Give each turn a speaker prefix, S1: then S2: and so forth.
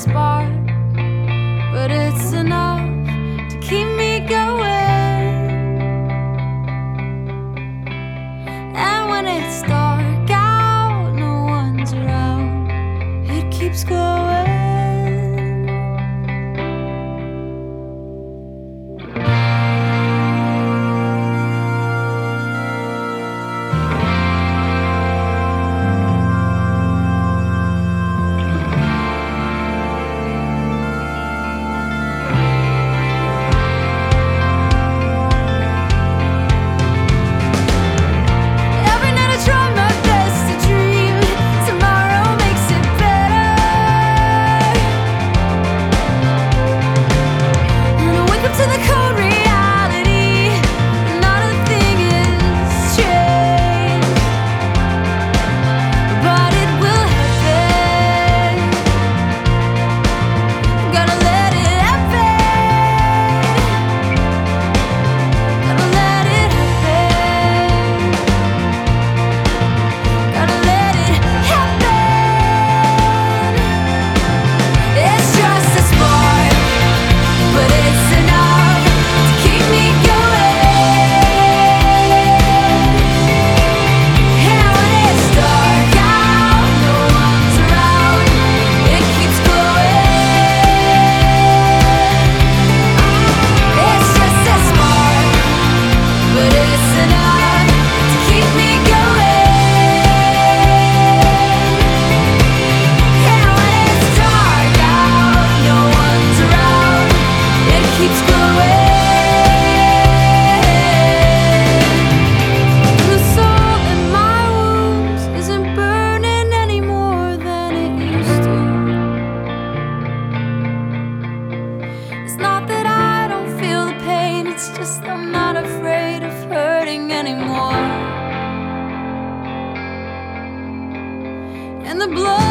S1: spark, but it's enough to keep me going. And when it's dark out, no one's around, it keeps going. to the anymore. And the blood.